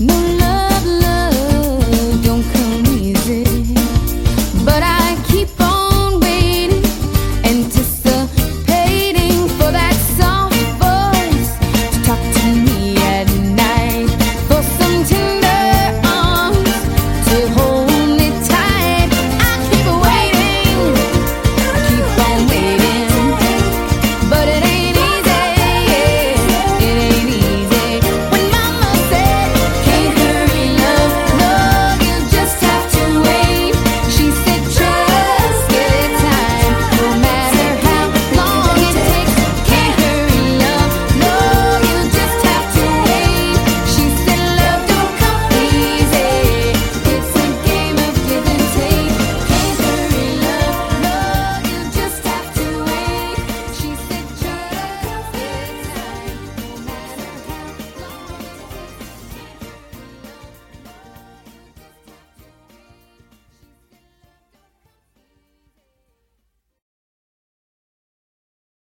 No